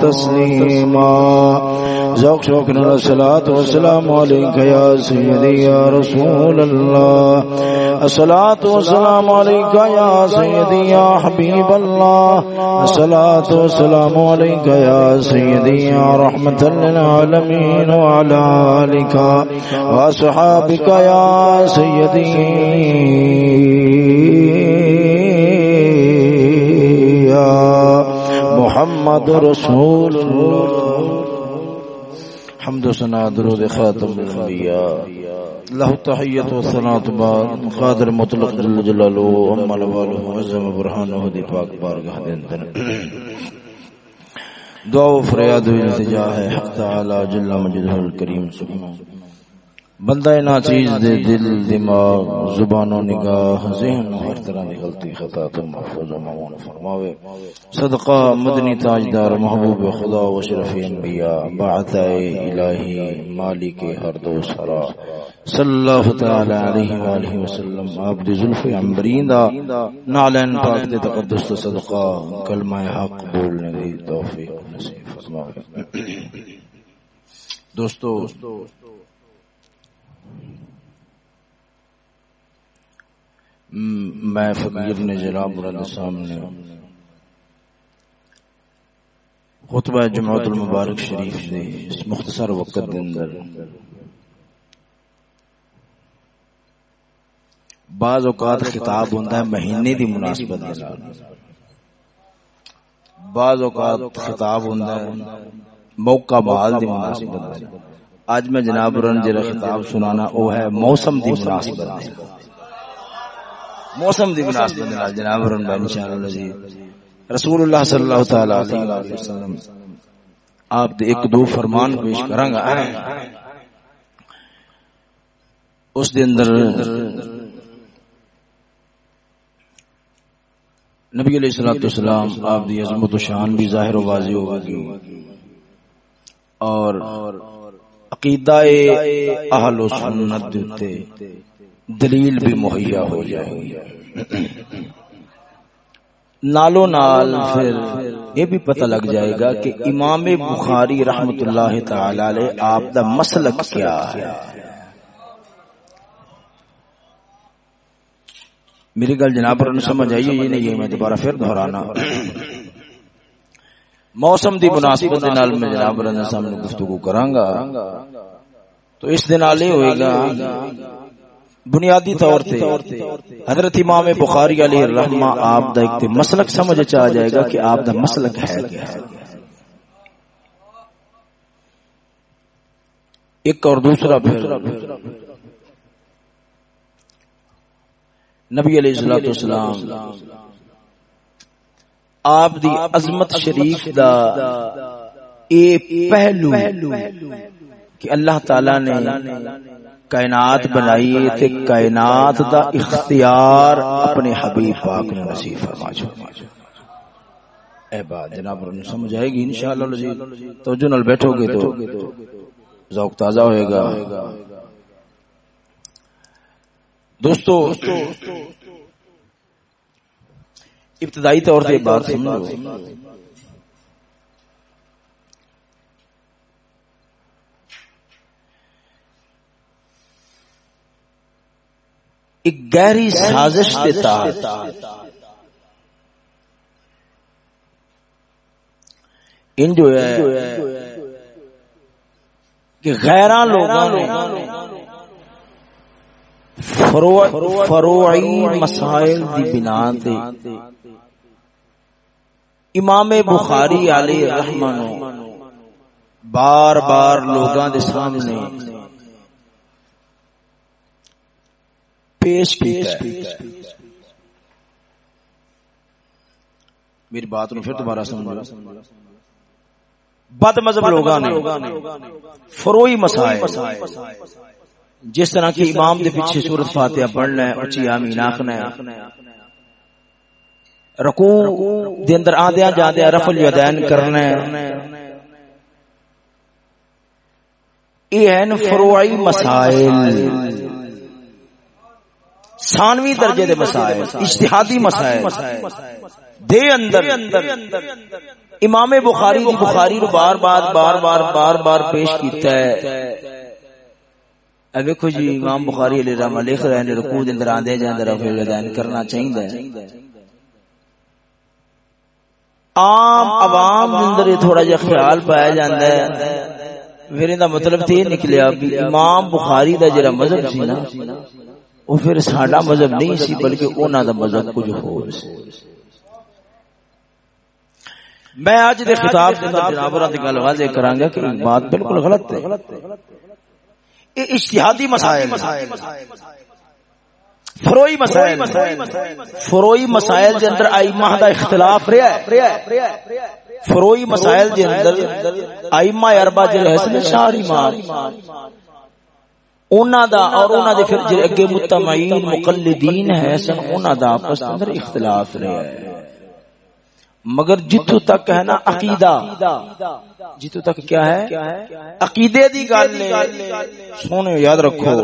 تسلیما. ذوق شوق نال الصلاه والسلام عليك يا سيدي يا رسول الله الصلاه والسلام عليك يا سيدي يا حبيب الله الصلاه والسلام عليك يا سيدي يا رحمه للعالمين وعلى اليك واصحابك يا سيدي يا محمد رسول حمد و سنا درود خاتم الانبیاء۔ له تحیت و ثنا بعد قادر مطلق جل جلالہ اما لوالہ عظم برہانہ دی پاک بارگاہ دے اندر دعا و فریاد و التجا ہے حق تعالی جل مجدہ الکریم۔ سبحانہ بندہ نا چیز دے دل، دماغ زبان و نگاہ، ذہن ہر طرح کی غلطی، خطا تو محفوظ و معمون فرماوے۔ صدقہ مدنی تاجدار محبوب خدا و شرف انبیاء بعث الہی مالک ہر دو سرا۔ صلی اللہ تعالی علیہ والہ وسلم، آپ دی زلف عنبرین دا نعلین پاک دے تقدس تو صدقہ، کلمہ حق بولنے دی توفیق نصیب فرماوے۔ دوستو میں فقیر نے جناب مرد سامنے خطبہ جمعت المبارک شریف دے اس مختصر وقت دے اندر بعض اوقات خطاب ہوتا ہے مہینے دی مناسبت بعض اوقات خطاب ہوتا ہے موقع بحال دی مناسبت آج میں جناب رن جرا خطاب سنانا، وہ ہے موسم دی مناسبت موسم دی مناسبت نال جناب رن بھائی انشاءاللہ جی رسول اللہ صلی اللہ تعالی علیہ وسلم، آپ دے ایک دو فرمان پیش کراں گا اس دے اندر نبی علیہ الصلوۃ والسلام، آپ دی عظمت و شان بھی ظاہر و واضح ہوگی اور عقیدہ اہل و سنت دے دلیل بھی مہیا ہو جائے۔ نالو نال پھر یہ بھی پتہ لگ جائے گا کہ امام بخاری رحمت اللہ تعالی علیہ آپ دا مسلک کیا ہے۔ میری گل جناب پر سمجھ آئیے یہ نہیں یہ میں دوبارہ پھر دہرانا۔ موسم دی مناسبت نال میں جناب سامنے گفتگو کراں گا۔ تو اس دن آلے ہوئے گا بنیادی طور تے حضرت امام بخاری علیہ الرحمہ آپ دا ایک مسلک سمجھ چا جائے گا کہ آپ دا مسلک ہے کیا ہے۔ ایک اور دوسرا پھر۔ نبی علیہ الصلوۃ والسلام، آپ دی عظمت شریف دا اے پہلو کہ اللہ تعالی نے کائنات بنائی تے کائنات دا اختیار اپنے حبیب پاک نے نصیب فرما چھوڑا اے بات جناب نے سمجھ آئے گی انشاءاللہ جی توجہ نال بیٹھو گے تو۔ ذوق تازہ ہوئے گا۔ دوستو ابتدائی طور سے بات سمجھو۔ ایک گہری سازش دیتا ان جو ہے کہ غیران لوگوں نے فروعی مسائل دی بنا تے امام بخاری علیہ رحمان بار بار لوگاں دے سامنے پیش کیتا ہے میری بات نو پھر دوبارہ سمجھو بد مذہب لوگاں نے فروئی مسائل جس طرح کی امام دے پیچھے سورت فاتحہ پڑھنا ہے اچھی آمین آخنا ہے رکوع دے اندر آدیاں جاندیاں رفع الیدین کرنا ہے یہ ہیں فروعی مسائل ثانوی درجے دے مسائل اجتہادی مسائل۔ دے اندر امام بخاری دی بخاری نو بار بار بار بار بار بار پیش کیتا ہے۔ اے ویکھو جی امام بخاری علیہ رحمہ لکھ رہے ہیں رکوع دے اندر آندے جاندے رفع الیدین کرنا چاہیے عام عوام دے اندر تھوڑا جہا خیال پایا جاندا ہے۔ میرے دا مطلب تے نکلیا امام بخاری دا جڑا مذہب سی نا وہ پھر ساڈا مذہب نہیں سی، بلکہ انہاں دا مذہب کچھ ہور سی۔ میں اج دے خطاب دے اندر جناب اور دی گل واضح کراں گا کہ بات بالکل غلط ہے۔ یہ اجتہادی مسائل فروئی مسائل فروئی مسائل دے اندر ائمہ دا اختلاف رہیا ہے۔ فروئی مسائل دے اندر ائمہ اربع جڑے ہیں چار امام انہاں دا اور انہاں دے پھر جڑے اگے متمعین مقلدین ہیں سن انہاں دا آپس اندر اختلاف رہیا ہے مگر جتو تک ہے نا عقیدہ جتو تک کیا ہے؟ عقیدے دی گل نے سونے یاد رکھو۔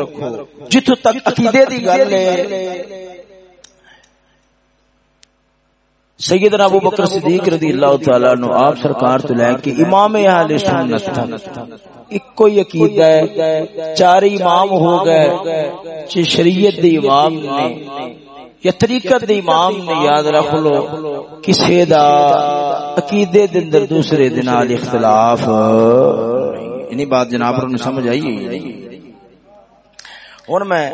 جتو تک عقیدے دی گل سیدنا ابو بکر صدیق رضی اللہ تعالی عنہ، آپ سرکار تو لے کے امام اہل سنت تھا۔ ایک کوئی عقیدہ ہے، چار امام ہو گئے شریعت دی امام نے، یا طریقت دے امام نے، یاد رکھ لو کسی دا عقیدے دے اندر دوسرے دے نال اختلاف۔ انی بات جناب نے سمجھ آئی ہن میں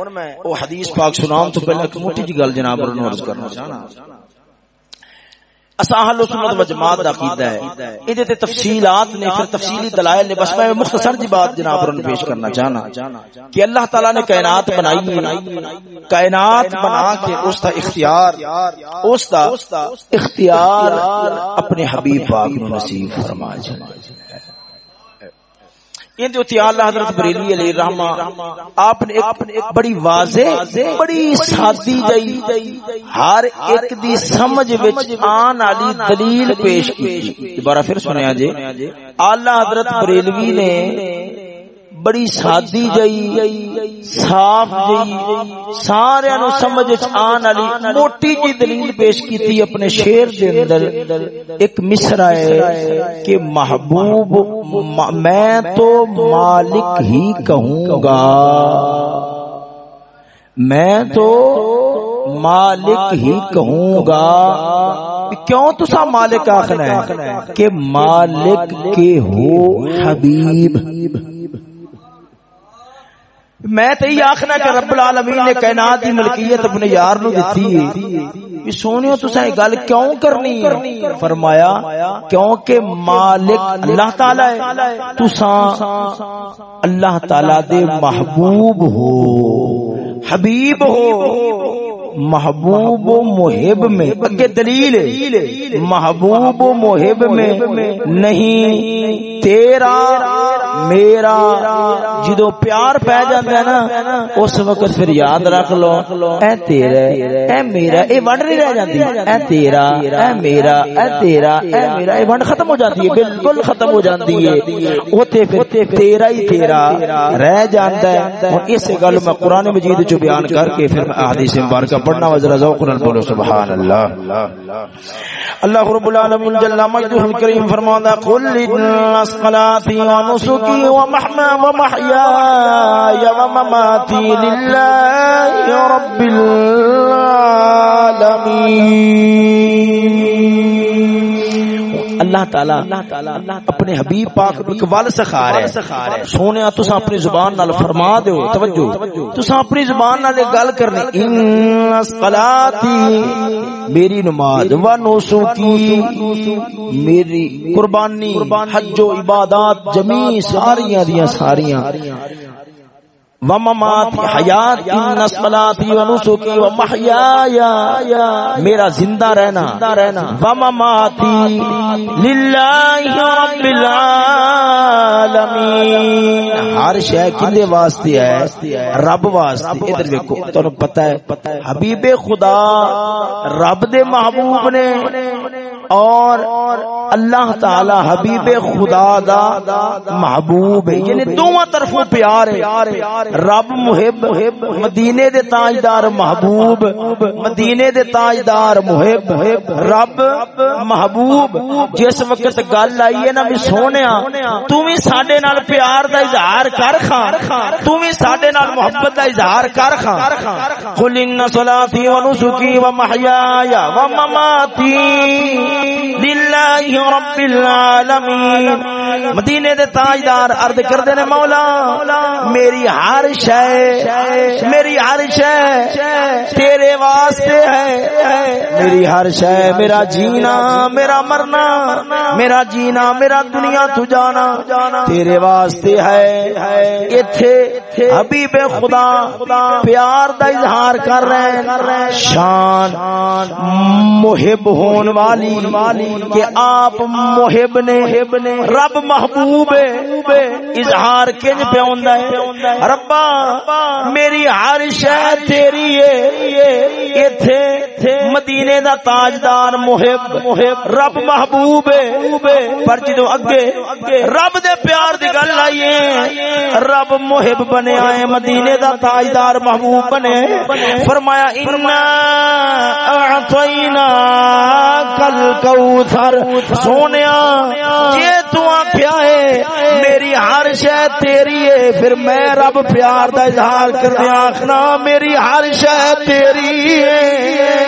او حدیث پاک سناؤں تو پہلے ایک موٹی جی گل جناب نے عرض کرنا چاہنا۔ اہل سنت و جماعت دا عقیدہ ہے۔ ادھے تے تفصیلات نے پھر تفصیلی دلائل نے۔ بس میں مختصر جی بات جناب رن پیش کرنا چاہنا کہ اللہ تعالی نے کائنات بنائی ہے۔ کائنات بنا کے اس دا اختیار، اس دا اختیار اپنے حبیب پاک نو نصیب فرمائے۔ ان جو اللہ حضرت بریلی علیہ الرحمہ، آپ نے ایک بڑی واضح، بڑی سادی جئی ہر ایک دی سمجھ وچ آن والی دلیل پیش کی۔ دوبارہ پھر سنیا جی اللہ حضرت بریلوی نے بڑی سادی جئی صاف جئی سارے نو سمجھ آن والی موٹی جی دلیل پیش کیتی اپنے شعر دے اندر ایک مصرع ہے کہ محبوب میں تو مالک ہی کہوں گا۔ میں تو مالک ہی کہوں گا۔ کیوں تسا مالک آخنا ہے کہ مالک کے ہو حبیب۔ میں تو یہ آخنا کہ رب العالمین نے کائنات دی ملکیت اپنے یار نو دتی ہے سونیو تسا یہ گل کیوں کرنی؟ ہے فرمایا کیونکہ مالک اللہ تعالی ہے تسا اللہ تعالی دے محبوب ہو حبیب ہو محبوب و محب میں۔ اگے دلیل محبوب و محب میں نہیں تیرا میرا جدو پیار پہ جاتا ہے نا، اس وقت پھر یاد رکھ لو، اے تیرا اے میرا، اے ونڈ نہیں رہ جاتی اے تیرا، اے میرا، اے تیرا، اے میرا، اے ونڈ ختم ہو جاتی ہے، بالکل ختم ہو جاتی ہے۔ وہ تے پھر تیرا ہی تیرا رہ جاتا ہے۔ اور اس گل میں قرآن مجید جو بیان کر کے پھر حدیث مبارکہ پڑھنا وزر ذوق نال بولو سبحان اللہ اللہ رب العالمین جل مجدہ الکریم فرماتا قل للصلاة ونسكي ومحمى ومحياي ومماتي لله رب العالمين. اللہ تعالی اپنے حبیب پاک ایک ول سکھا رہا ہے سونے تسا اپنی زبان نال فرما دیو، توجہ۔ تسا اپنی زبان نال گل کرنی۔ ان صلاتی میری نماز، و نسکی، میری قربانی، حج و عبادات جمی ساریاں دیاں ساریاں۔ حیات ان صلاتی و نسکی و محیایا. میرا زندہ رہنا. ومماتی للہ رب العالمین. ہر شے واسطے ہے؟ رب واسطے. ادھر دیکھو تانوں پتہ ہے؟ حبیب خدا رب دے محبوب نے اور اللہ تعالی حبیب خدا دا محبوب ہے۔ یعنی دونوں طرفوں پیار ہے۔ رب محب، مدینے دے تاجدار محبوب، مدینے دے تاجدار محب۔ رب محبوب، جس وقت گل آئی ہے نا بھی سونیا تو بھی ساڈے نال پیار دا اظہار کر خان تو بھی ساڈے نال محبت دا اظہار کر خان قل ان صلاتي ونسكي ومحياي ومماتي لله رب العالمین۔ مدینے دے تاجدار عرض کردے نے مولا، میری ہر شے میری ہر شے تیرے واسطے ہے۔ میری ہر شے میرا جینا، میرا مرنا، میرا جینا، میرا دنیا تو جانا۔ تیرے واسطے ہے۔ ایتھے حبیب خدا پیار دا اظہار کر رہے ہیں۔ شان، محب ہون والی کہ آپ محب نے رب محبوب اظہار کنج پہ ہوندا ہے۔ ربا میری ہر شے تیری ہے۔ ایتھے مدینے دا تاجدار محب رب محبوب پر جدو اگے رب دے پیار دی گل آئی ہے رب محب بنے آئے مدینے دا تاجدار محبوب بنے۔ فرمایا انا اعطینا کل کوثر سونیا جے تو آکھیا ہے میری ہر شے تیری ہے۔ پھر میں رب پیار دا اظہار کر دیا آخنا میری ہر شے تیری ہے۔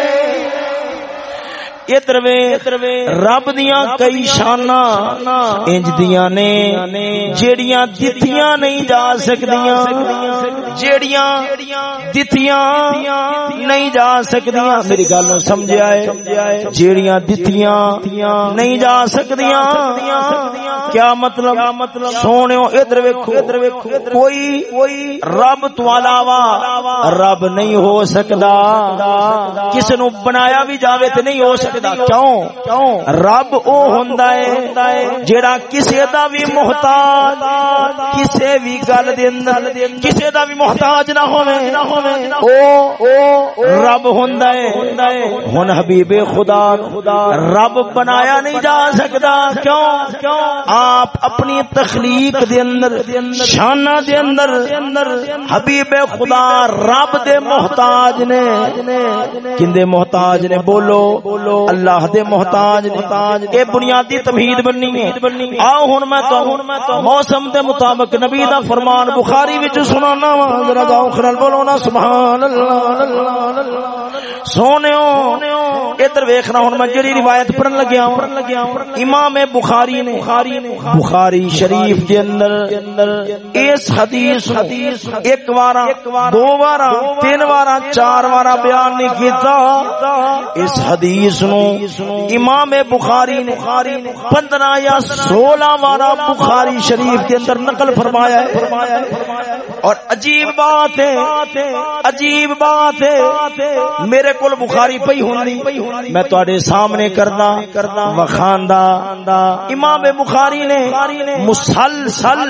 رب دیا کئی شانا انج دیا نے، جیڑیاں دتیاں نہیں جا سکدیاں، جیڑیاں دتیاں نہیں جا سکدیاں۔ میری گل نو سمجھیا ہے، جیڑیاں دتیاں نہیں جا سکدیاں۔ کیا مطلب؟ سونےو ادھر ویکھو ادھر ویکھو کوئی کوئی رب تو علاوہ رب نہیں ہو سکدا۔ کس نو بنایا بھی جاوے تے نہیں ہو سکدا کیوں؟ رب او ہوندا ہے جیڑا کسے دا بھی محتاج کسے بھی گل دے اندر کسے دا بھی محتاج نہ ہوے او رب ہوندا ہے۔ ہن حبیب خدا رب بنایا نہیں جا سکدا۔ کیوں؟ آپ اپنی تخلیق دے اندر شانہ دے اندر حبیب خدا رب دے محتاج نے۔ کندے محتاج نے بولو اللہ دے محتاج نے اے بنیادی تمہید بننی ہے۔ آؤ ہن میں تو موسم دے مطابق نبی دا فرمان بخاری وچ سنانا وا۔ ذرا گاؤں خرل بولو نا سبحان اللہ سونےو ادھر ویکھنا ہن میں جڑی روایت پڑھن لگیا ہوں۔ امام بخاری نے بخاری شریف دے اندر اس حدیث ایک وارا دو وارا تین وارا چار وارا بیان نہیں کیتا۔ اس حدیث نو امام بخاری نے پندرہ یا سولہ وارا بخاری شریف کے اندر نقل فرمایا ہے۔ اور عجیب بات ہے، عجیب بات ہے، میرے کول بخاری پئی ہونی میں تواڈے سامنے کرنا کرنا وخاندا امام بخاری نے مسلسل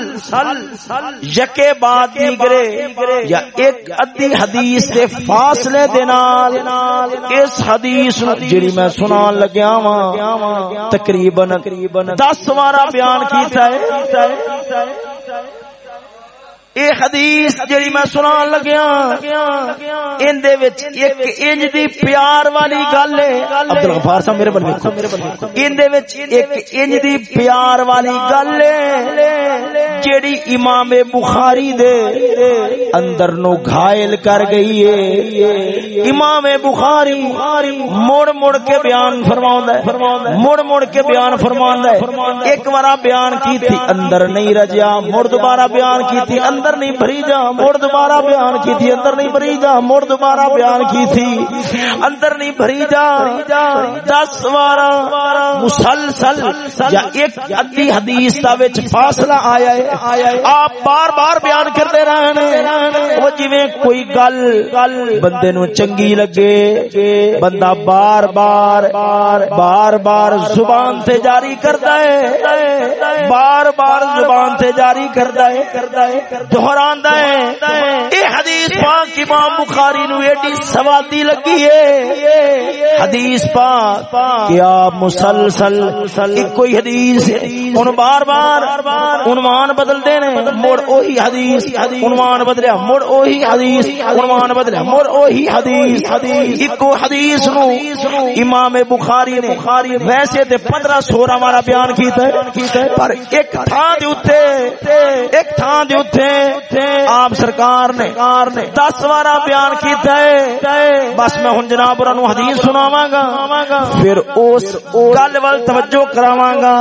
یکے بعد دیگرے یا ایک ادھی حدیث سے فاصلے دے نال اس حدیث جڑی میں سنان لگیا وا تقریباً 10 وارا بیان کیتا ہے۔ اے حدیث جڑی میں سنان لگیا ان دے وچ ایک انج دی پیار والی گل ہے۔ عبد الغفار صاحب میرے بل ویکھو ان دے وچ ایک انج دی پیار والی گل ہے جڑی امام بخاری دے اندر نو گھائل کر گئی ہے۔ امام بخاری مڑ مڑ کے بیان فرماوندا ہے مڑ مڑ کے بیان فرماوندا ہے۔ ایک بار بیان کی تھی اندر نہیں رجیا مڑ دوبارہ بیان کی تھی اندر اندر نہیں بھری جا، مڑ دوبارہ بیان کی تھی، اندر نہیں بھری جا، مڑ دوبارہ بیان کی تھی۔ اندر نہیں بھری جا، دس بارہ مسلسل یا ایک ادھی حدیث دا وچ فاصلہ آیا ہے۔ آپ بار بار بیان کرتے رہنے وہ جویں کوئی گل بندے نو چنگی لگے، بندہ بار بار بار بار زبان سے جاری کرتا ہے، بار بار زبان سے جاری کرتا ہے۔ دہراندا ہے۔ اے حدیث پاک امام بخاری نو ایڈی سوادی لگی ہے۔ حدیث پاک کیا مسلسل ایک کوئی حدیث ان بار بار عنوان بدل مڑ اوہی حدیث عنوان بدلیا مڑ اوہی حدیث عنوان بدلیا مڑ اوہی حدیث۔ ایک حدیث نو امام بخاری نے ویسے تے 15 سورہ والا بیان کیتا ہے پر ایک تھان دے اوتے ایک تھان دے اوتے آپ سرکار نے دس وارا بیان کیتا ہے۔ بس میں ہن جناب نو حدیث سناواں گا۔ پھر اس گل ول توجہ کراواں گا۔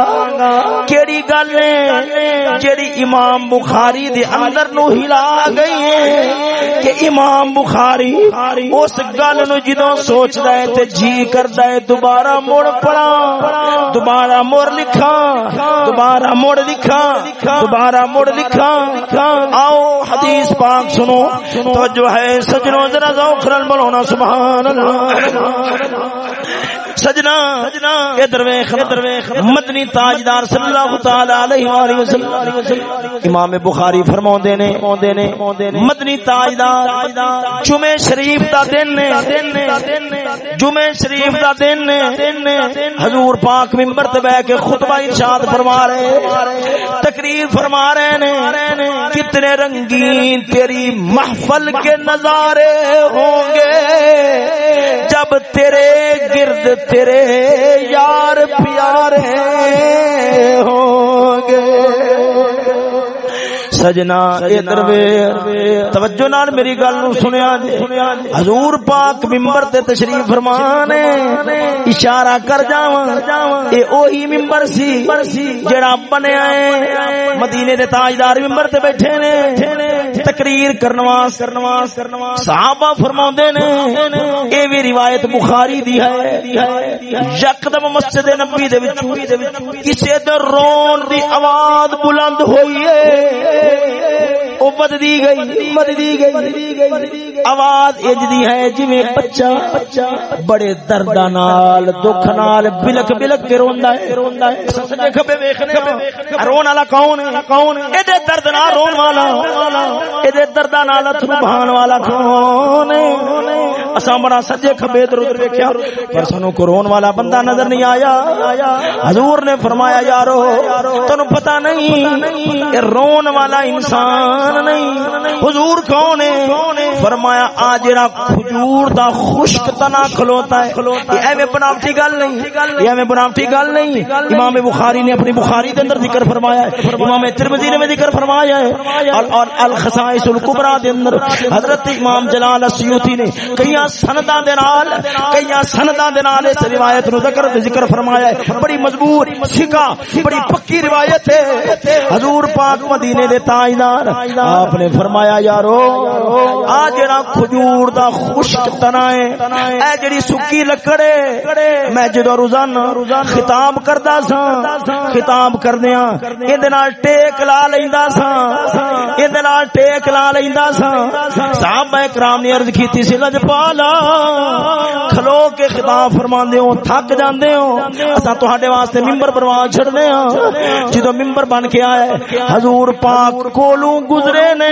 کیڑی گل ہے؟ جیڑی امام بخاری دے اندر نو ہلا گئی ہے کہ امام بخاری اس گل نو جدوں سوچدا ہے تے جی کردا ہے دوبارہ مڑ پڑا دوبارہ مڑ لکھا دوبارہ مڑ لکھا دوبارہ مڑ لکھا آؤ حدیث پاک سنو۔ تو جو ہے سجنوں ذرا ذوق بولو سبحان اللہ۔ سجنا، ادھر مدنی تاجدار صلی اللہ تعالی علیہ والہ وسلم۔ امام بخاری فرماوندے نے، مدنی تاجدار جمعہ شریف دا دن نے، جمعہ شریف دا دن نے، حضور پاک منبر تے بیٹھ کے خطبہ ارشاد فرما رہے تقریر فرما رہے نے کتنے رنگین تیری محفل کے نظارے ہوں گے۔ جب تیرے گرد تیرے یار پیارے ہوں گے۔ سجنا ادھر توجہ نال میری گل نو سنیا جی حضور پاک ممبر تے تشریف فرمان اشارہ کر جاواں۔ اے اوہی ممبر سی جڑا بنیا ہے۔ مدینے دے تاجدار ممبر تے بیٹھے نے۔ تقریر کرنوا کرنوا صحابہ فرماوندے نے اے وی روایت بخاری دی ہے۔ یکدم مسجد نبی دے وچ کسے تے رون دی آواز بلند ہوئی ہے۔ امت دی گئی، امت دی گئی۔ آواز اج دی ہے جویں بچہ، بڑے درد نال، دکھ نال بلک بلک کے روندا ہے۔ روندا ہے سجے کھبے ویکھنے ہاں۔ رون والا کون ہے؟ کون اے دے درد نال رون والا اے دے درد نال اتھرو بہان والا کون ہے؟ اساں بڑا سجے کھبے ادھر ادھر ویکھیا، پر سانو کو والا بندہ نظر نہیں آیا۔ حضور نے فرمایا، یارو تانوں پتہ نہیں اے رون والا انسان نہیں۔ حضور کون ہے؟ فرمایا آ جڑا کھجور دا خشک تنا کھلوتا ہے۔ یہ ایویں بناوٹی گل نہیں، یہ ایویں بناوٹی گل نہیں۔ امام بخاری نے اپنی بخاری دے اندر ذکر فرمایا ہے، امام ترمذی نے ذکر فرمایا ہے۔ اور الخصائص الکبرى دے اندر حضرت امام جلال السیوطی نے کئی سنداں دے نال کئی سنداں دے نال اس روایت نو ذکر ذکر فرمایا ہے۔ بڑی مضبوط سکا بڑی پکی روایت ہے۔ حضور پاک مدینے دے تاجدار آپ نے فرمایا، یارو، آ جڑا کھجور دا خشک تنا ہے، اے جڑی سکی لکڑے میں جدو روزانہ خطاب کردا سا خطاب کردیاں ایں نال ٹیک لا لیندا سا ایں نال ٹیک لا لیندا سا صحابہ کرام نے عرض کیتی سی، لج پالا کھلو کے خطاب فرماندے ہو، تھک جاندے ہو۔ اساں تہاڈے واسطے منبر بنوا چھڑنے ہاں۔ جدو منبر بن کے آئے، حضور پاک کولوں گزرے نے۔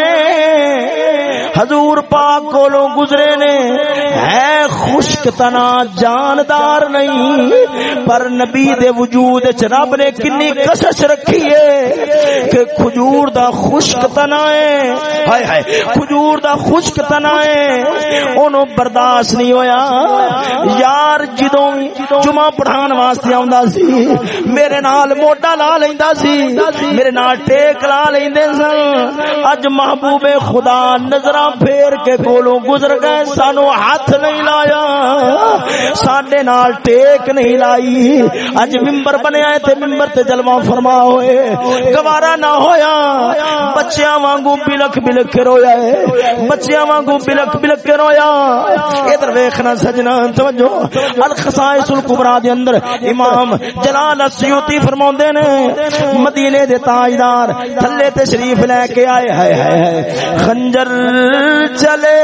حضور پاک کولوں گزرے نے۔ ہے خشک تنا، جاندار نہیں۔ پر نبی دے وجود چ رب نے کنی کشش رکھی ہے کہ کھجور دا خشک تنا ہے۔ ہائے ہائے، کھجور دا خشک تنا ہے۔ اونوں برداشت نہیں ہویا۔ یار، جدوں جمعہ پڑھان واسطے آوندا سی، میرے نال موٹا لا لیندا سی، میرے نال ٹیک لا لیندے سن۔ اج محبوب خدا نظر پھیر کے کولوں گزر گئے، سانو ہاتھ نہیں لایا۔ سڈے نال ٹیک نہیں لائی۔ اج ممبر بنیا تے ممبر تے جلوہ فرما ہوئے۔ گوارا نہ ہویا۔ بچیاں وانگو بلک بلک کے رویا ہے۔ بچیاں وانگو بلک بلک کے رویا۔ ادھر ویکھنا سجنا توجہ۔ الخصائص الکبرى دے اندر امام جلال السیوطی فرماوندے نے مدینے دے تاجدار تھلے تشریف لے کے آئے ہائے ہائے۔ خنجر چلے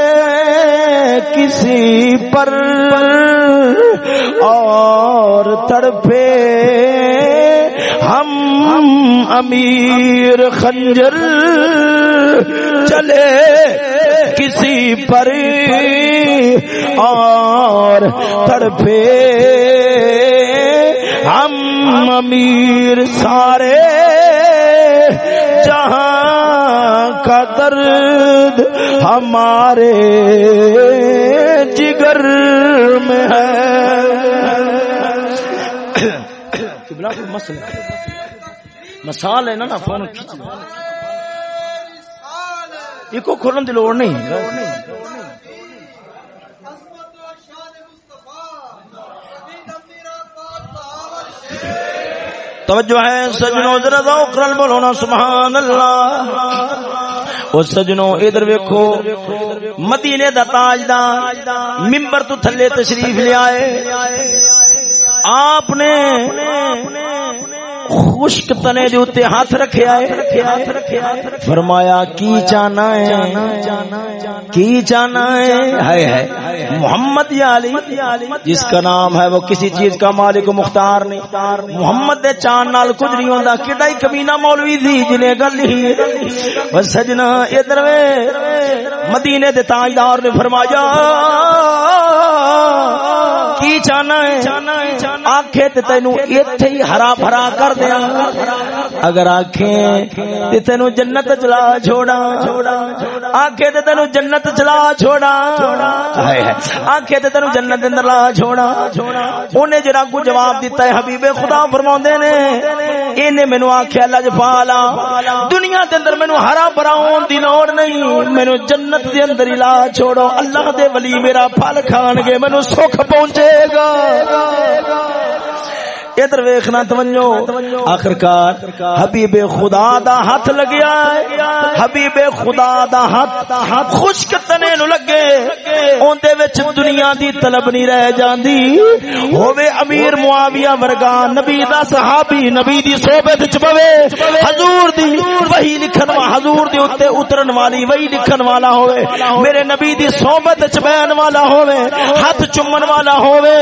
کسی پر اور تڑپے ہم امیر خنجر چلے کسی پر اور تڑپے۔ ہم امیر سارے جہاں کا درد ہمارے مسئلہ مسال ہے نا فون یہ کو کھولن کی لوڑ نہیں۔ توجہ ہے، سجنوں ذرا ذوق نال بولو سبحان اللہ۔ او سجنوں، ادھر ویکھو، مدینے دا تاجدار، منبر تو تھلے تشریف لے آئے۔ آپ نے خشک تنے جو تے ہاتھ رکھے آئے۔ فرمایا، کی چانا ہے؟ کی چانا ہے؟ ہے ہے محمد یا علی، جس کا نام ہے، وہ کسی چیز کا مالک مختار نہیں۔ محمد دے چان نال کچھ نہیں ہوندا۔ کڈا ہی کمینہ مولوی دی جنے گل ہی۔ او سجنا ادھر وے، مدینے دے تاجدار نے فرمایا کی چانا ہے؟ آنکھیں تے تینو ایتھے ہی ہرا بھرا کر دیا۔ اگر آنکھیں تے تینو جنت چلا چھوڑا آنکھیں تے تینو جنت چلا چھوڑا آنکھیں تے تینو جنت اندر لا چھوڑا اونے جڑا کو جواب دیتا ہے حبیب خدا فرماوندے نے، اینے مینوں آکھیا لجپالا دنیا دے اندر مینوں ہرا بھرا ہون دی لوڑ نہیں۔ مینوں جنت دے اندر ہی لا چھوڑو۔ اللہ دے ولی میرا پھل کھان گے، مینوں سکھ پہنچے۔ گا۔ ادھر ویکھنا توجہ۔ آخرکار حبیب خدا دا ہاتھ لگیا حبیب خدا دا ہاتھ خشک تنے نو لگے۔ اون دے وچ دنیا دی طلب نہیں رہ جاندی۔ ہووے امیر معاویہ ورگا نبی دا صحابی، نبی دی صحبت وچ بوے حضور دی وہی لکھن وا حضور دے اوتے اترن والی وہی لکھن والا ہووے۔ میرے نبی دی صحبت وچ بیان والا ہووے۔ ہاتھ چومن والا ہووے۔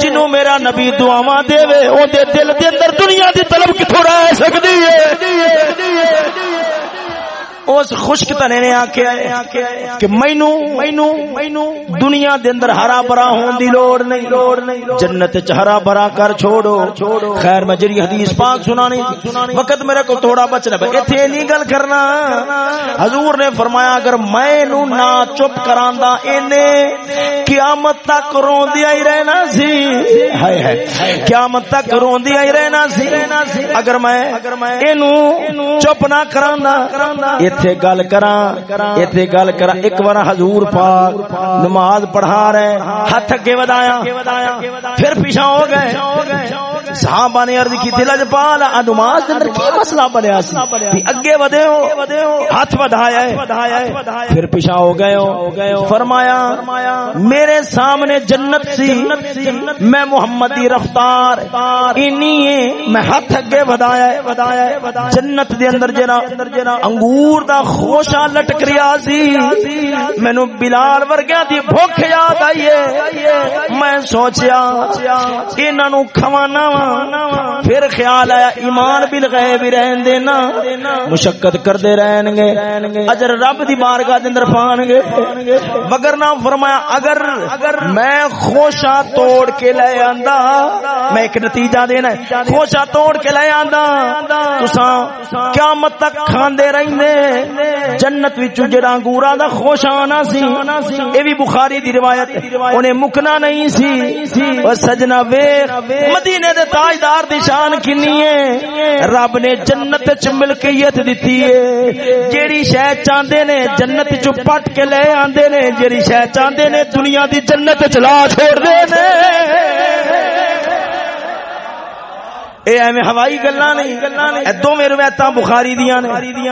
جنوں میرا نبی دعاواں دیوے۔ او دے دل دے اندر دنیا دی طلب کتوں رہ سکتی ہے؟ اس خشک تنے نے آکھیا ہے کہ مینوں مینوں مینوں دنیا دے اندر ہرا بھرا ہون دی لوڑ نہیں۔ جنت وچ ہرا بھرا کر چھوڑو۔ خیر، میں جڑی حدیث پاک سنانی وقت میرے کو تھوڑا بچنا ہے ایتھے نہیں گل کرنا۔ حضور نے فرمایا، اگر میں نو نہ چپ کراندا اینے، قیامت تک روندیا ہی رہنا سی۔ ہائے ہائے۔ قیامت تک روندیا ہی رہنا سی۔ اگر میں اینو چپ نہ کراندا ایتھے گل کراں ایتھے گل کراں۔ ایک بار حضور پاک نماز پڑھا رہے ہاتھ اگے ودایا پھر پیچھے ہو گئے۔ صحابہ نے عرض کی دل پال نماز دے اندر کی مسئلہ بنیا سی؟ بھی اگے ودے ہو ہاتھ ودایا ہے پھر پیچھے ہو گئے ہو۔ فرمایا میرے سامنے جنت سی میں محمد دی رفتار۔ اینی میں ہاتھ اگے ودایا ہے جنت دے اندر جنا انگور دا خوشا لٹک رہا سی۔ مینو بلال ورگیا دی بھوک یاد آئی ہے۔ میں سوچیا انہاں نو کھوانا وا پھر خیال آیا، ایمان بل گئے بھی رہن دینا۔ مشقت کردے رہن گے اجر رب دی بارگاہ دے اندر پان گے مگر نہ فرمایا، اگر اگر میں خوشا توڑ کے لے آندا، میں ایک نتیجہ دینا ہے۔ خوشا توڑ کے لے آندا، تساں قیامت تک کھاندے رہندے۔ جنت وچ جڑا انگورا دا خوش آنا سی، اے وی بخاری دی روایت اونے مکنا نہیں سی۔ او سجنا ویکھ مدینے دے تاجدار دی شان کنی ہے؟ رب نے جنت چ ملکیت دتی ہے۔ جیڑی شے چاندے نے جنت چ پٹ کے لے آندے نے، جیڑی شے چاندے نے دنیا دی جنت چ لا چھوڑ دے نے۔ اے ایویں ہوائی گلاں نہیں اے دو میرے روایتاں بخاری دیاں نے۔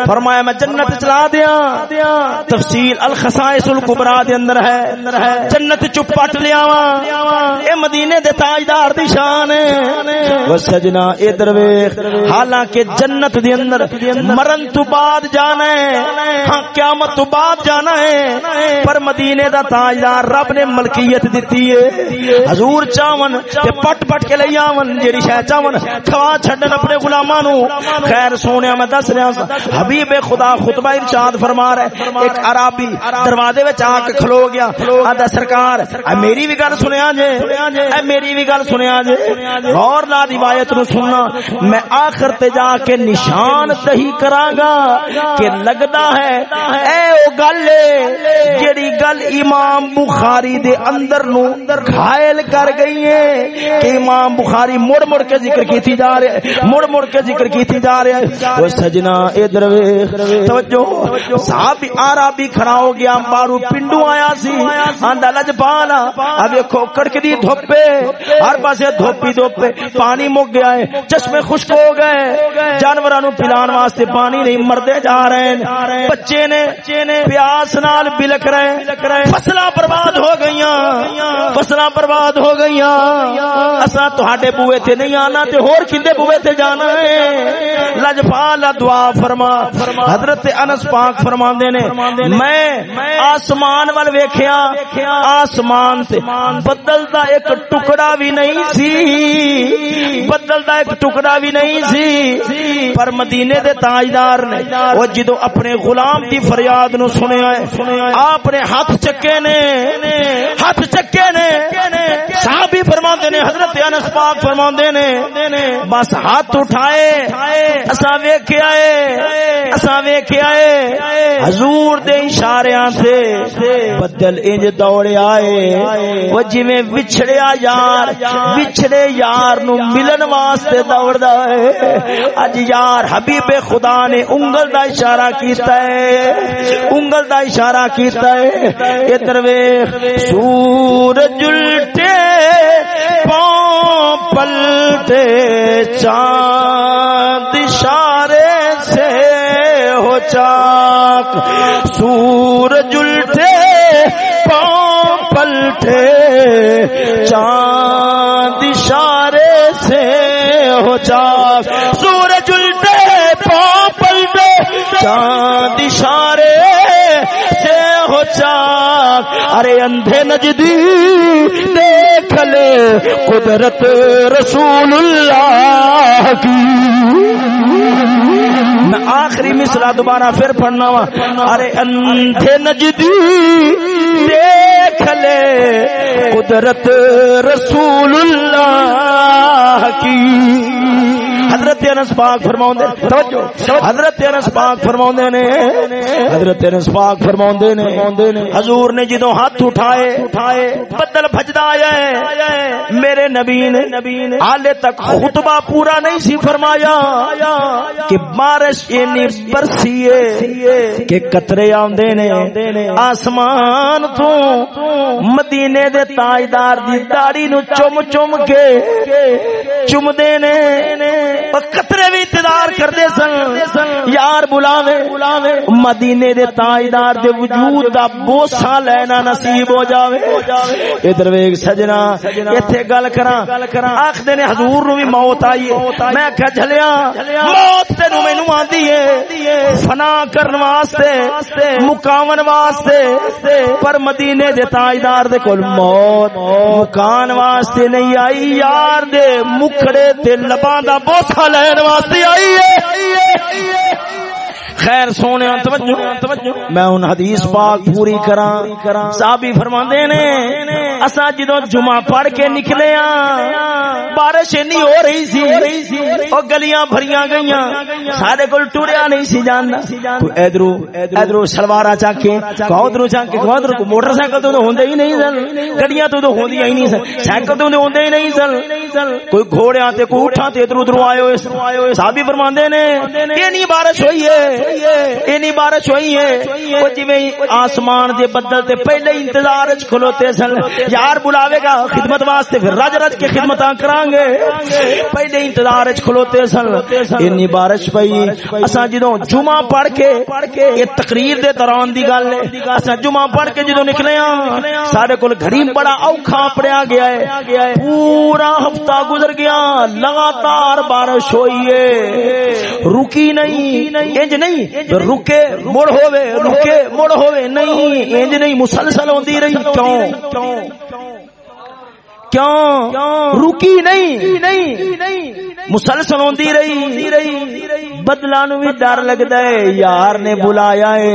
فرمایا، میں جنت چلا دیاں۔ تفصیل الخصائص الکبرى دے اندر ہے۔ جنت چپ پٹ لیاواں اے مدینے دے تاجدار دی شان ہے۔ و سجنا ادھر ویکھ حالانکہ جنت دے اندر مرن تو بعد جانا ہے۔ ہاں قیامت تو بعد جانا ہے۔ پر مدینے دا تاجدار رب نے ملکیت دتی ہے۔ حضور چاون، تے پٹ پٹ کے لے آون، جیڑی شے چاون۔ کھوا چھڈن اپنے غلاماں نو۔ خیر سونیا، میں دس رہا حبیب خدا خطبہ ارشاد فرما رہا ہے۔ ایک عربی دروازے وچ آ کے کھلو گیا۔ آدا سرکار، اے میری بھی گل سنیا جے۔ اے میری بھی گل سنیا جے۔ غور لا روایت نو سننا۔ میں آخر تے جا کے نشان تہی کراں گا کہ لگدا ہے، اے او گل جیڑی گل امام بخاری دے اندر نو گھائل کر گئی ہے، کہ امام بخاری مڑ مڑ کے ذکر کی تھی کیتی جا رہے ہے مڑ مڑ کے ذکر کیتی جا رہے ہے۔ او سجنا ادھر ویکھ۔ توجہ۔ صاحب عربی کھڑا ہو گیا۔ مارو پنڈو آیا سی۔ آندا لج اب دیکھو کڑکدی دھوپے۔ ہر پاسے دھوپی دھوپے۔ پانی مک گیا ہے۔ چشمے خشک ہو گئے۔ جانوراں نو پلان واسطے پانی نہیں، مردے جا رہے ہیں۔ بچے نے پیاس نال بلک رہے فصلاں برباد ہو گئیاں۔ فصلاں برباد ہو گئیاں۔ اساں تہاڈے بوئے تے نہیں آنا تے ہور کیندے بوے تے جانا ہے۔ لجپال دعا فرما۔ حضرت انس پاک فرماندے نے، میں آسمان ول ویکھیا، آسمان تے بدل دا ایک ٹکڑا بھی نہیں سی۔ بدل دا ایک ٹکڑا بھی نہیں سی، پر مدینے دے تاجدار نے۔ وہ جدو اپنے غلام دی فریاد نو سنیا ہے، آپ نے ہاتھ چکے نے، ہاتھ چکے نے۔ صحابی فرماندے نے، حضرت انس پاک فرماندے نے، بس ہاتھ اٹھائے، اساں ویکھیا اے اساں ویکھیا اے حضور دے اشاریاں سے بدل انج دوڑے آئے وہ جویں وچھڑیا یار، وچھڑے یار نو ملن واسطے دوڑدا ہے۔ اج یار حبیب خدا نے انگل دا اشارہ کیتا ہے۔ انگل دا اشارہ کیتا ہے۔ ادھر ویکھ، سورج الٹے، پاؤں پلٹے، چاند اشارے سے ہو چاک۔ سورج الٹے، پاؤں پلٹے، چاند ہو چاک سورج الٹے پاؤں پلٹے چاند اشارے سے ہو چاک ارے اندھے نجدی، دیکھ لے قدرت رسول اللہ کی۔ میں آخری مصرا دوبارہ پھر پڑھنا وا۔ ارے اندھے نجدی، دیکھ لے قدرت رسول اللہ کی حضرت انس پاک فرماوندے توجہ، حضرت انس پاک فرماوندے نے، حضرت انس پاک فرماوندے نے، حضور نے جدوں ہاتھ اٹھائے اٹھائے بدل بھجدا آیا ہے، میرے نبی نے حالے تک خطبہ پورا نہیں سی فرمایا کہ بارش اینی برسی ہے، کہ قطرے آندے نے، آسمان تو مدینے دے تاجدار دی داڑھی نو چم چم کے چم دے نے۔ قطرے بھی انتظار کرتے سن۔ یار بلاوے، مدینے دے تاجدار دے وجود دا بوسا لینا نصیب ہو جاوے۔ ادھر ویگ سجنا، ایتھے گل کراں۔ آکھدے نے حضور نو بھی موت آئی ہے۔ میں کہ جھلیا، موت تینو مینوں آندی ہے۔ فنا کرن واسطے مکاون واسطے پر مدینے دے تاجدار دے کول موت مکان واسطے نہیں آئی یار دے مکھڑے تے لباں دا بوسا لین واسطے آئی ہے خیر سونے توجہ میں ان حدیث پاک پوری کراں صحابی فرماندے نے اساں جدوں جمعہ پڑھ کے نکلے ہاں بارش نہیں ہو رہی سی، او گلیاں بھریاں گئیاں، سارے کول ٹریا نہیں سی جاندا۔ کوئی ادھرو ادھرو سلوارا چا کے ادھرو چا کے ادھرو موٹر سائیکل تو ہوندے ہی نہیں سن، گڈیاں تو ہوندیاں ہی نہیں سن، سائیکل تو ہوندے ہی نہیں سن۔ کوئی گھوڑیاں تے کوئی اٹھاں تے ادھر ادھر آئے ہوئے صحابی فرماندے نے یہ نہیں بارش ہوئی ہے، اینی بارش ہوئی ہے۔ وہ جی آسمان دے بدل تے پہلے انتظار چ کھلوتے سن یار بلاوے گا خدمت واسطے، پھر رج رج کے خدمت کران گے پہلے انتظار چ کھلوتے سن اینی بارش پئی۔ اساں جدوں جمعہ پڑھ کے، یہ تقریر دے دوران دی گل ہے۔ اساں جمعہ پڑھ کے جدوں نکلے ہاں سارے کول گھڑی بڑا اوکھا پڑیا گیا ہے۔ پورا ہفتہ گزر گیا، لگاتار بارش ہوئی ہے۔ رکی نہیں، انج نہیں، رکے مڑ ہوئے رکے مڑ ہوئے نہیں، انج نہیں، مسلسل ہوندی رہی۔ کیوں؟ کیوں؟ رکی نہیں۔ مسلسل ہوندی رہی۔ بدلا نو بھی ڈر لگتا ہے۔ یار نے بلایا ہے۔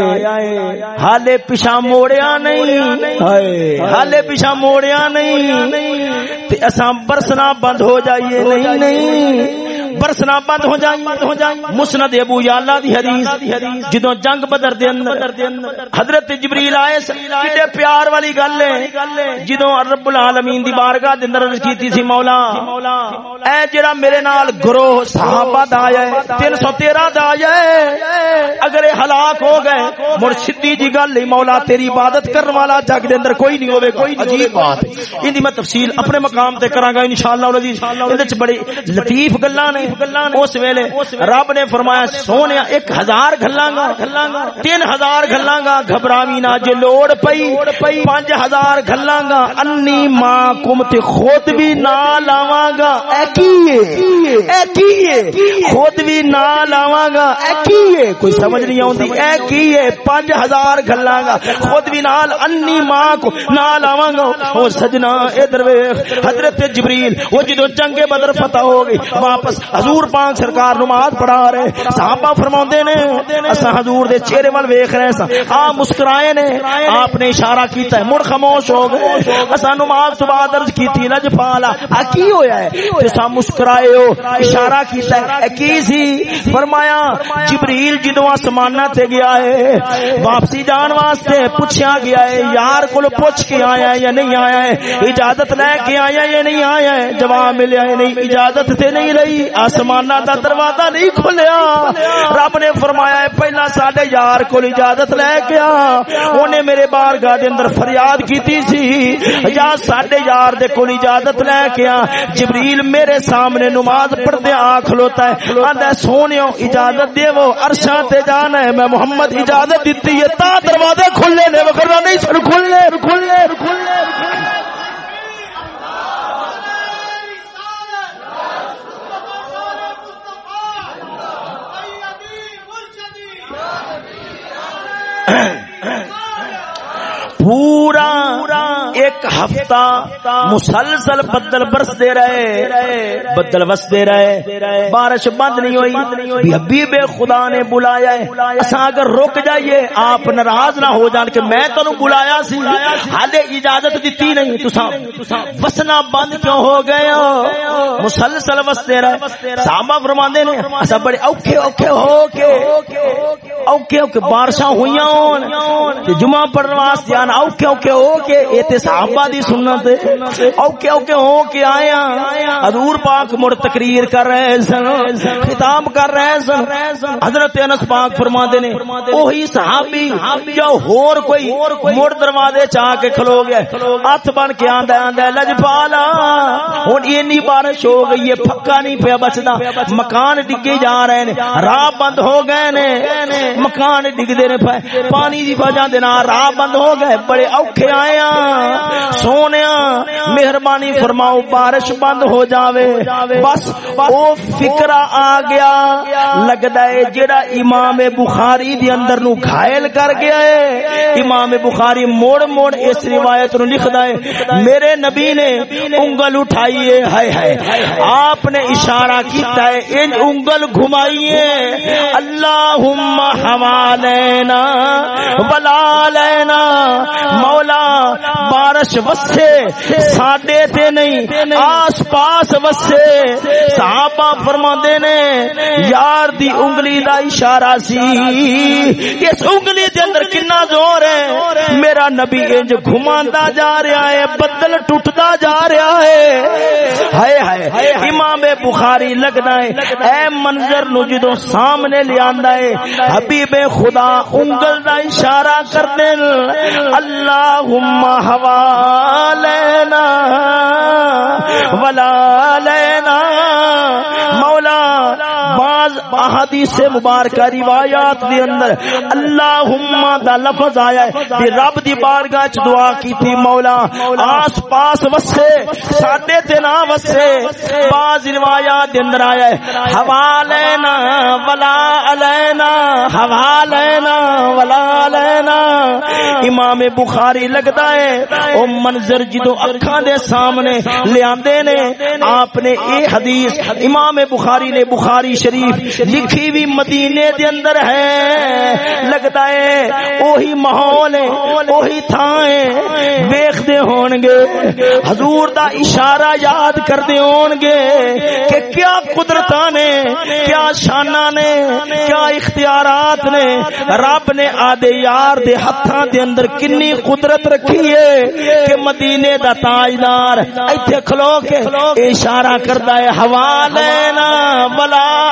حالے پیچھا موڑیا نہیں۔ حالے پیچھا موڑیا نہیں۔ تے اساں برسنا بند ہو جائیے۔ نہیں نہیں۔ برسنا بند ہو جائیں مسند ابو یالا دی حدیث جدوں جنگ بدر دے اندر حضرت جبریل آئے کڈے پیار والی گل ہے جدوں رب العالمین دی بارگاہ دے اندر عرض کیتی سی مولا اے جڑا میرے نال گروہ صحابہ دا آیا ہے 313 دا آیا ہے اگر اے ہلاک ہو گئے سیدھی جی گل ہے مولا تیری عبادت کرن والا جگ دے اندر کوئی نہیں ہوے کوئی عجیب بات ہے۔ میں تفصیل اپنے مقام تے کراں گا انشاءاللہ العزیز اندر چ بڑی لطیف گلاں نے۔ اس ویلے رب نے فرمایا سونے ایک ہزار گلا گا تین ہزار گلا گا گھبراوی نہ جی لوڑ پئی پانچ ہزار گلا گا انی ماں کم تے خود بھی نہ لاوا گا خود بھی نہ لاوا گا. کوئی سمجھ نہیں آتی اے کی پانچ ہزار گلا گا. خود بھی نال انی ماں کو نہ لاوا گا. وہ سجنا ادھر حضرت جبریل وہ جدو چنگے بدر فتح ہو گئی واپس حضور پاک سرکار نماز پڑھا رہے صحابہ فرماوندے نے، اساں حضور دے چہرے ول ویکھ رہے سا آ مسکرائے نے، آپ نے اشارہ کیتا ہے، مڑ خاموش ہو گئے۔ اساں نماز تو بعد عرض کیتی لج پالا ا کی ہویا ہے؟ تے سا مسکرائے ہو، اشارہ کیتا ہے۔ کی سی؟ فرمایا، جبریل جدوں آسمان تے گیا ہے، واپسی جان واسطے پوچھا گیا ہے، یار کول پوچھ کے آیا ہے یا نہیں آیا ہے؟ اجازت لے کے آیا ہے یا نہیں آیا ہے؟ جواب ملیا ہے، نہیں، اجازت تے نہیں رہی۔ آسمان دا دروازہ نہیں کھلیا۔ رب نے فرمایا ہے، پہلا ساڈے یار کو اجازت لے کے اونے میرے بارگاہ دے اندر فریاد کیتی سی۔ یا ساڈے یار دے کول اجازت لے کے جبریل میرے سامنے نماز پڑھدے آ کھلوتا ہے۔ آندا سونیو، اجازت دیو عرشاں تے جانا ہے۔ میں محمد اجازت دتی ہے۔ تا دروازے کھلے نے وکرنا نہیں سن کھلے کھلے کھلے۔ پورا ایک ہفتہ مسلسل بدل برستے رہے، بدل بستے رہے، بارش بند نہیں ہوئی حبیب خدا نے بلایا ہے۔ اسا اگر رک جائیے، آپ ناراض نہ ہو جان کہ میں تنو بلایا سی۔ حالے اجازت دیتی نہیں تسا وسنا بند کیوں ہو گئے مسلسل وستے رہے۔ صحابہ فرماندے نے اسا بڑے اوکھے اوکھے ہو کے اوکھے اوکھے بارشاں ہویاں ہون تے جمعہ پڑھن واسطے آنا اوکھے اوکھے ہو کے اے تے صحابہ دی سنت اوکے اوکے ہو کے آیا حضور پاک مڑ تقریر کر رہے سن، خطاب کر رہے سن۔ حضرت انس پاک فرما دے نے وہی صحابی جو ہور کوئی مڑ دروازے چا کے کھلو گئے ہاتھ بن کے آندا آندا لجپالا، ہن اینی بارش ہو گئی ہے، پھکا نہیں پیا بچدا۔ مکان ڈگے جا رہے نے، راہ بند ہو گئے نے۔ مکان ڈگ دے نے پانی دی وجہ دے نال راہ بند ہو گئے۔ بڑے اوکھے آئے ہاں۔ سونے ہاں۔ مہربانی فرماؤ بارش بند ہو جاوے۔ بس او فکر آ گیا۔ لگتا ہے جڑا امام بخاری دی اندر نو گھائل کر گیا ہے۔ امام بخاری موڑ موڑ اس روایت نو لکھدا ہے۔ میرے نبی نے انگل اٹھائی ہے۔ ہائے ہائے۔ آپ نے اشارہ کیتا ہے۔ ان انگل گھمائیے اللہم حوالنا بلا لینا، مولا بارش وسے، ساڈے تے نہیں، آس پاس وسے۔ صحابہ فرماندے نے، یار دی انگلی دا اشارہ سی۔ اس انگلی دے اندر کنا زور ہے۔ میرا نبی انج گھماندا جا رہا ہے، بدل ٹوٹدا جا رہا ہے۔ ہائے ہائے، امام بخاری لگدا ہے۔ اے منظر نو جدوں سامنے لے آندا ہے حبیب خدا انگل دا اشارہ کر دین اللہم حوالینا ولا لے احادیث مبارکہ روایات دے اندر اللہم دا لفظ آیا ہے کہ رب دی بارگاہ چ دعا کیتی مولا آس پاس وسے، ساڈے تے نہ وسے، بعض روایات دے اندر آیا ہے حوالینا ولا علینا حوالینا ولا علینا۔ امام بخاری لگتا ہے، او منظر جدو اکھاں دے سامنے لے آندے نے، آپ نے اے حدیث امام بخاری نے بخاری شریف لکھی بھی مدینے دے اندر ہے۔ لگتا ہے اوہی ماحول ہے، اوہی تھان ہے۔ ویکھدے ہون گے حضور دا اشارہ یاد کردے ہون گے کہ کیا قدرتاں نے، کیا شاناں نے، کیا اختیارات نے۔ رب نے آدے یار دے ہتھاں دے اندر کنی قدرت رکھی ہے کہ مدینے دا تاجدار ایتھے کھلو کے اشارہ کردا ہے حوالنا ولا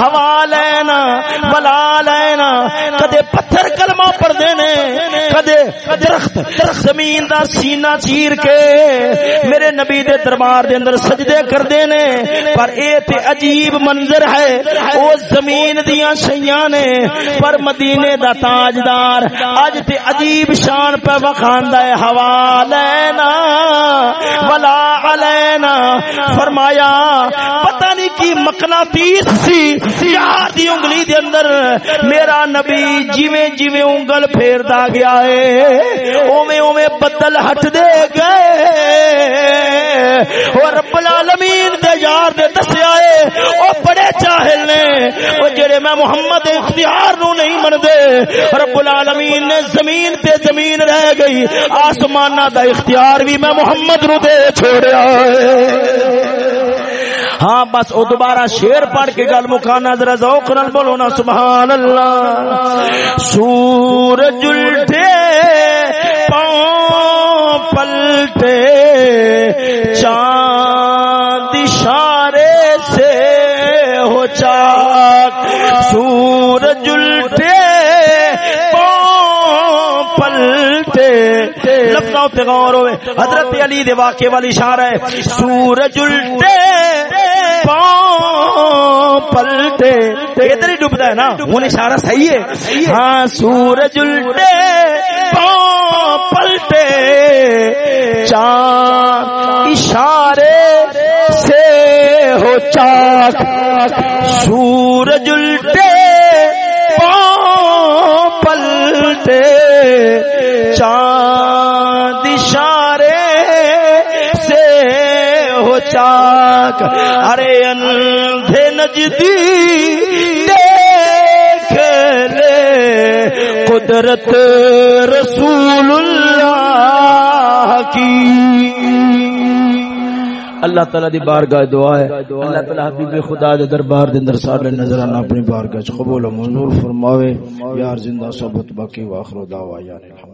ہوا لینا بلا لینا کدے پتھر کلمہ پڑھ دینے کدے درخت زمین دا سینہ چیر کے میرے نبی دے دربار دے اندر سجدے کر دینے پر اے تے عجیب منظر ہے، او زمین دیاں شیاں نے، پر مدینے دا تاجدار اج تے عجیب شان پہ وکھاندا ہے حوالنا ولا علینا۔ فرمایا، پتہ نہیں کی مکنا تیس سی یار دی انگلی دے اندر میرا نبی جویں جویں انگل پھیردا گیا ہے اوویں اوویں بدل ہٹ دے گئے۔ اور رب العالمین دے یار دے دسیا ہے، او بڑے جاہل نے۔ او جڑے میں محمد اختیار نو نہیں مندے رب العالمین نے زمین تے زمین رہ گئی۔ آسمانہ دا اختیار بھی میں محمد نو دے چھوڑیا ہے۔ ہاں بس او دوبارہ شیر پڑھ کے گل مکانا ذرا ذوق نال بولو نا سبحان اللہ سورج الٹے، پاؤں پلٹے، چاند اشارے سے ہو چاک۔ سورج الٹے پہ غور ہوئے۔ حضرت علی دے واقعے والی اشارہ ہے سورج الٹے پاؤں پلٹے۔ ادھر ہی ڈوبتا ہے نا ہوں اشارہ صحیح ہے۔ ہاں سورج الٹے پاؤں پلٹے۔ چاند اشارے سے ہو چاک۔ سورج الٹے پاؤں پلٹے۔ ارے اندھے نجدی دیکھ لے قدرت رسول اللہ کی۔ اللہ تعالی دی بارگاہ دعا ہے۔ اللہ تعالی حبیب خدا دے دربار دے اندر سارے نظرانا اپنی بارگاہ چ قبول و منظور فرماوے۔ یار زندہ صحبت باقی واخر دعوا یار الحمد